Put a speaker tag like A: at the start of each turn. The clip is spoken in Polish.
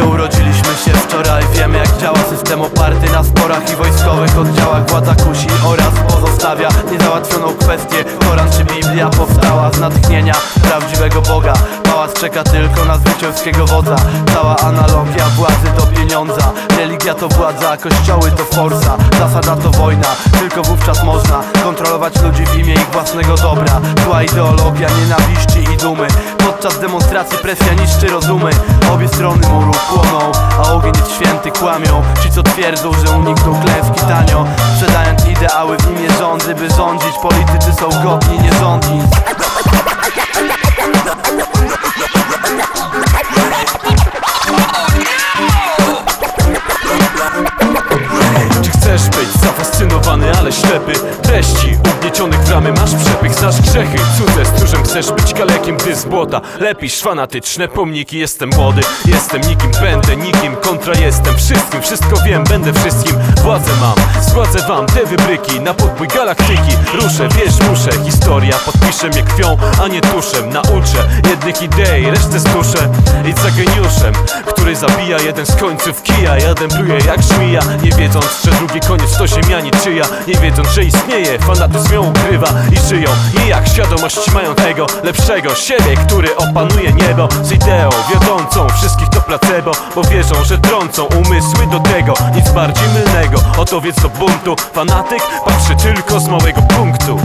A: urodziliśmy się wczoraj Wiemy jak działa system oparty na sporach i wojskowych oddziałach. Władza kusi oraz pozostawia niezałatwioną kwestię. Koran czy Biblia powstała z natchnienia prawdziwego Boga. Pałac czeka tylko na zwycięskiego wodza. Cała analogia władzy do pieniądza. Religia to władza, kościoły to forsa. Zasada to wojna, tylko wówczas można Kontrolować ludzi w imię ich własnego dobra. Zła ideologia nienawiści i dumy Podczas demonstracji presja niszczy rozumy Obie strony muru płoną, a ogień jest święty kłamią. Ci co twierdzą, że unikną klęski tanio Sprzedając ideały w imię rządzy, by rządzić. Politycy są godni nie rządzić
B: Czy chcesz być zafascynowany, ale ślepy? Treści ramy masz przepych Znasz grzechy, cudze stróżem Chcesz być kalekiem, gdy z błota. Lepisz fanatyczne pomniki Jestem młody, jestem nikim Będę nikim, kontra jestem. Wszystkim, wszystko wiem, będę wszystkim. Władzę mam, zgładzę wam te wybryki Na podbój galaktyki. Ruszę, wiesz, muszę Historia podpisze mnie krwią, a nie tuszem Nauczę jednych idei, resztę stuszę. Idź za geniuszem, który zabija jeden z końców kija. Jeden pluje jak żmija, nie wiedząc, że drugi koniec to ziemia niczyja. Nie wiedząc, że istnieje, fanatyzm ją ukrywa. I żyją I jak świadomość mają tego lepszego siebie, który opanuje niebo. Z ideą wiodącą wszystkich to placebo Bo wierzą, że trącą umysły do tego. Nic bardziej mylnego, oto więc do buntu. Fanatyk patrzy tylko z małego punktu.